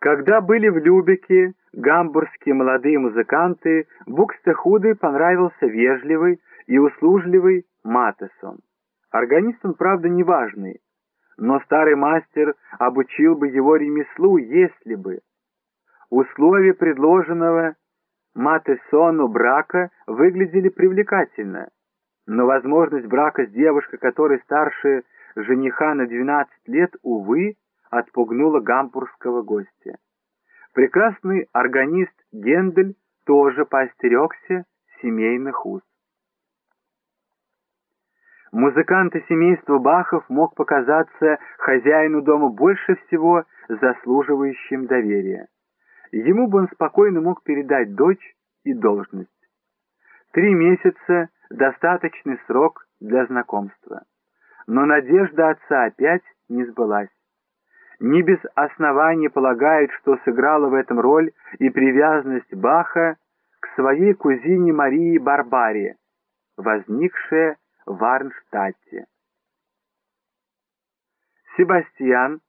Когда были в Любеке гамбургские молодые музыканты, Букстехуды понравился вежливый и услужливый Матесон. Органист он, правда, неважный, но старый мастер обучил бы его ремеслу, если бы. Условия предложенного Матесону брака выглядели привлекательно, но возможность брака с девушкой, которая старше жениха на 12 лет, увы, отпугнула гамбургского гостя. Прекрасный органист Гендель тоже поостерегся семейных уз. Музыкант из семейства Бахов мог показаться хозяину дома больше всего заслуживающим доверия. Ему бы он спокойно мог передать дочь и должность. Три месяца – достаточный срок для знакомства. Но надежда отца опять не сбылась. Не без основания полагают, что сыграла в этом роль и привязанность Баха к своей кузине Марии Барбаре, возникшая в Арнштадте. Себастьян,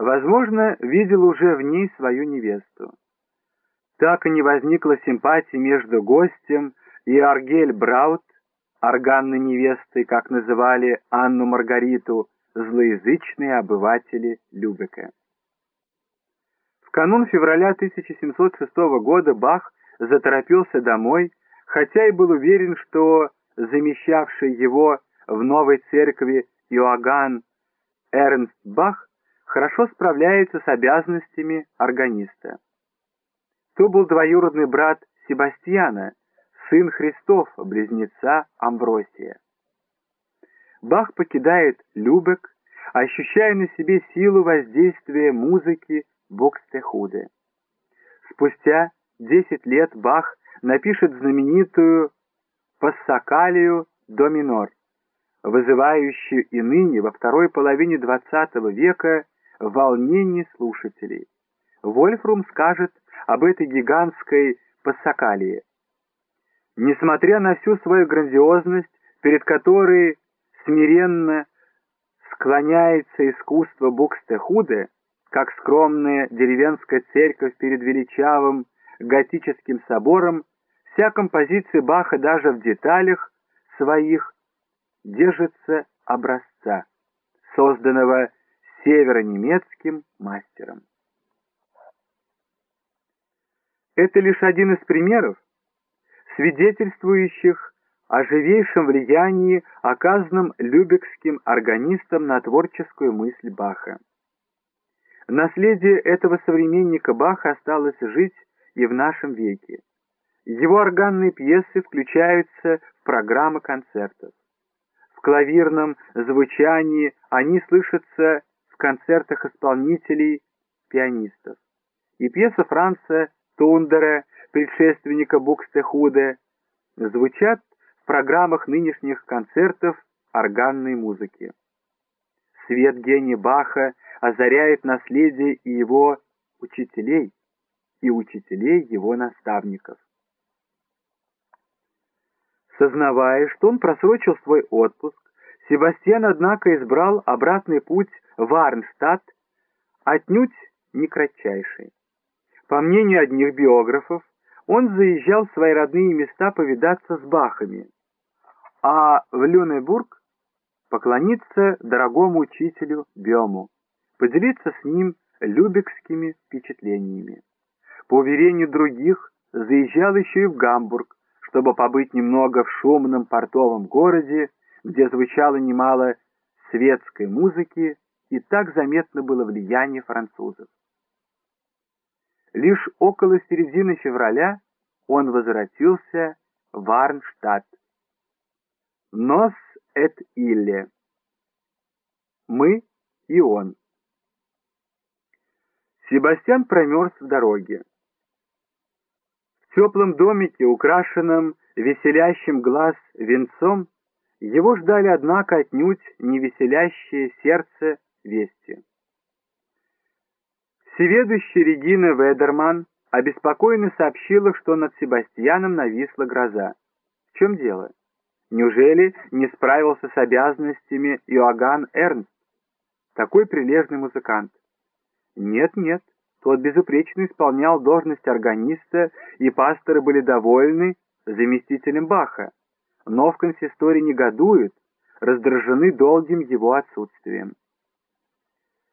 возможно, видел уже в ней свою невесту. Так и не возникла симпатии между гостем и Аргель Браут, органной невестой, как называли Анну Маргариту, злоязычные обыватели Любека. В канун февраля 1706 года Бах заторопился домой, хотя и был уверен, что замещавший его в новой церкви Иоганн Эрнст Бах хорошо справляется с обязанностями органиста. То был двоюродный брат Себастьяна, сын Христов, близнеца Амбросия. Бах покидает Любек, ощущая на себе силу воздействия музыки Бокстехуде. Спустя 10 лет Бах напишет знаменитую «Пассакалию до минор», вызывающую и ныне, во второй половине XX века, волнение слушателей. Вольфрум скажет об этой гигантской пассакалии. Несмотря на всю свою грандиозность, перед которой смиренно склоняется искусство Букстехуде, как скромная деревенская церковь перед величавым готическим собором, вся композиция Баха даже в деталях своих держится образца, созданного северонемецким мастером. Это лишь один из примеров, свидетельствующих о живейшем влиянии, оказанном любекским органистом на творческую мысль Баха. Наследие этого современника Баха осталось жить и в нашем веке. Его органные пьесы включаются в программы концертов. В клавирном звучании они слышатся в концертах исполнителей, пианистов. И пьеса Франца Тундера предшественника Букстехуде, звучат программах нынешних концертов органной музыки. Свет гения Баха озаряет наследие и его учителей, и учителей его наставников. Сознавая, что он просрочил свой отпуск, Себастьян, однако, избрал обратный путь в Арнштадт, отнюдь не кратчайший. По мнению одних биографов, он заезжал в свои родные места повидаться с Бахами, а в Люнебург поклониться дорогому учителю Бему, поделиться с ним любекскими впечатлениями. По уверению других, заезжал еще и в Гамбург, чтобы побыть немного в шумном портовом городе, где звучало немало светской музыки, и так заметно было влияние французов. Лишь около середины февраля он возвратился в Арнштадт. Нос эт илле. Мы и он. Себастьян промерз в дороге. В теплом домике, украшенном веселящим глаз венцом, его ждали, однако, отнюдь не веселящее сердце вести. Всеведущая Регина Ведерман обеспокоенно сообщила, что над Себастьяном нависла гроза. В чем дело? Неужели не справился с обязанностями Иоганн Эрнст? Такой прилежный музыкант. Нет-нет, тот безупречно исполнял должность органиста, и пасторы были довольны заместителем Баха, но в консистории негодуют, раздражены долгим его отсутствием.